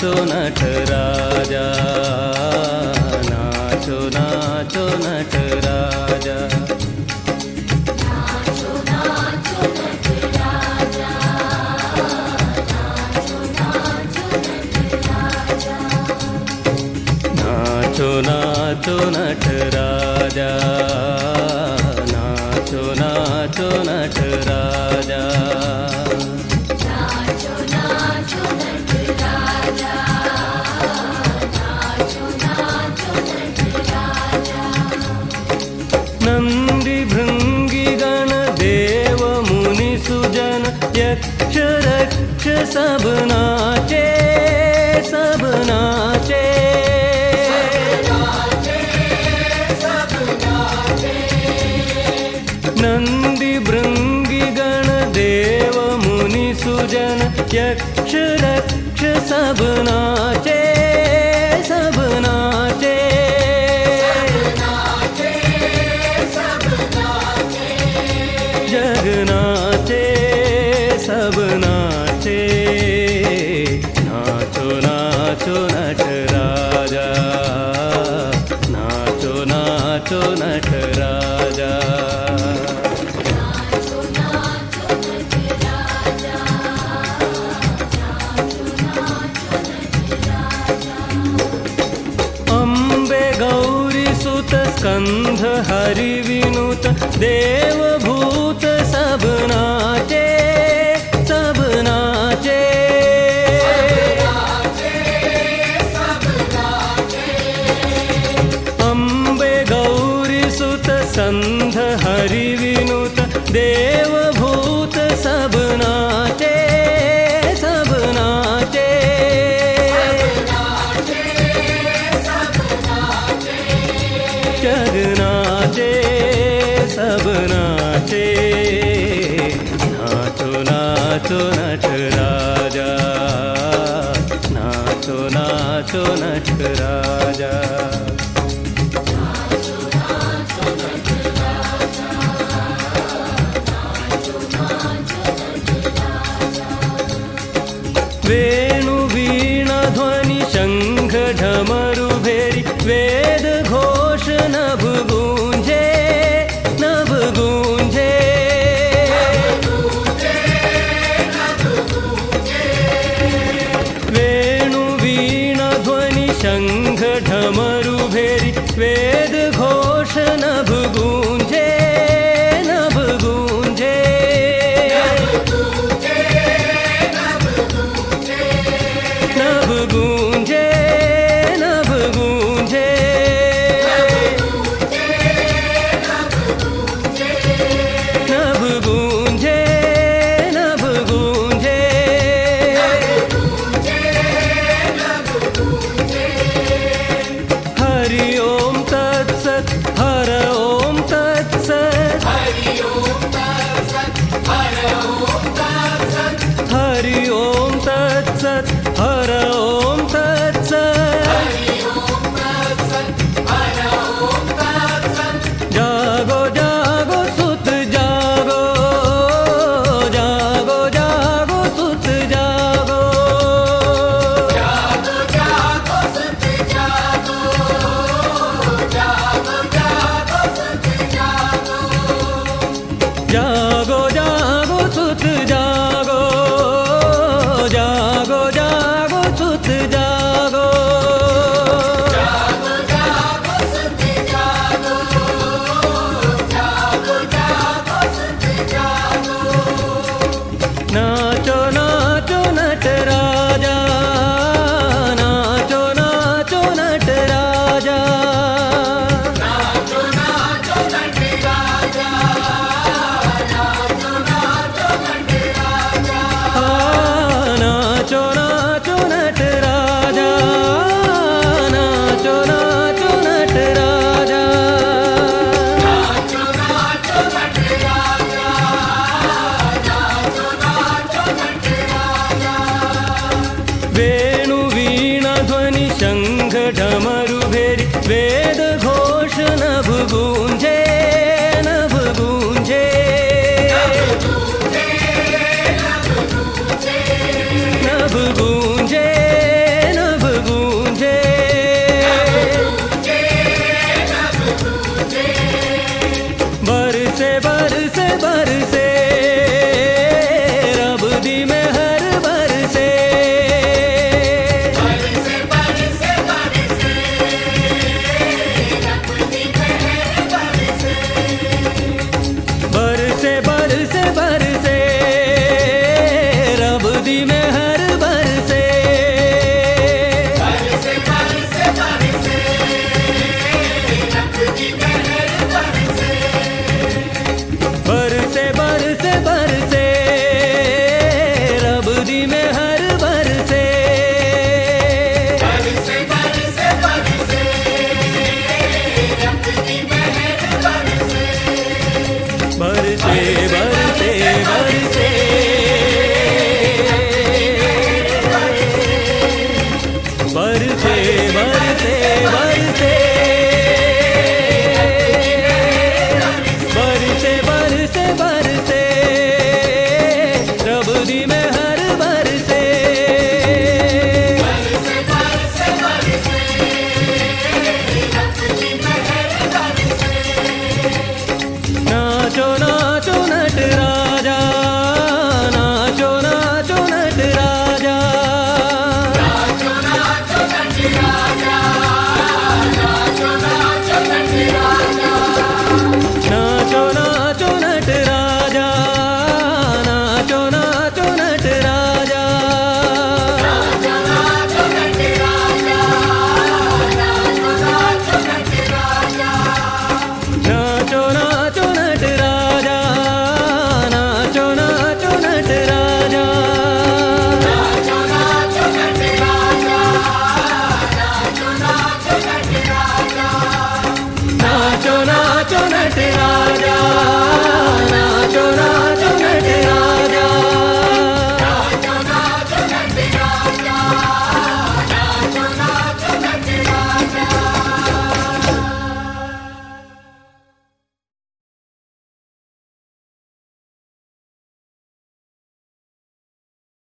Nacho Nataraja नाचो नाचो नटराजा नाचो नाचो ना शक्षनाचे साचे नन्दिभृङ्गिगणेवमुनि सुजन त्यक्ष रक्षाचे स नाच। स्कन्ध हरिविनुत देवभूत सबना नाचो नट राजा। नाचो नाचो नट राजा। वे ेव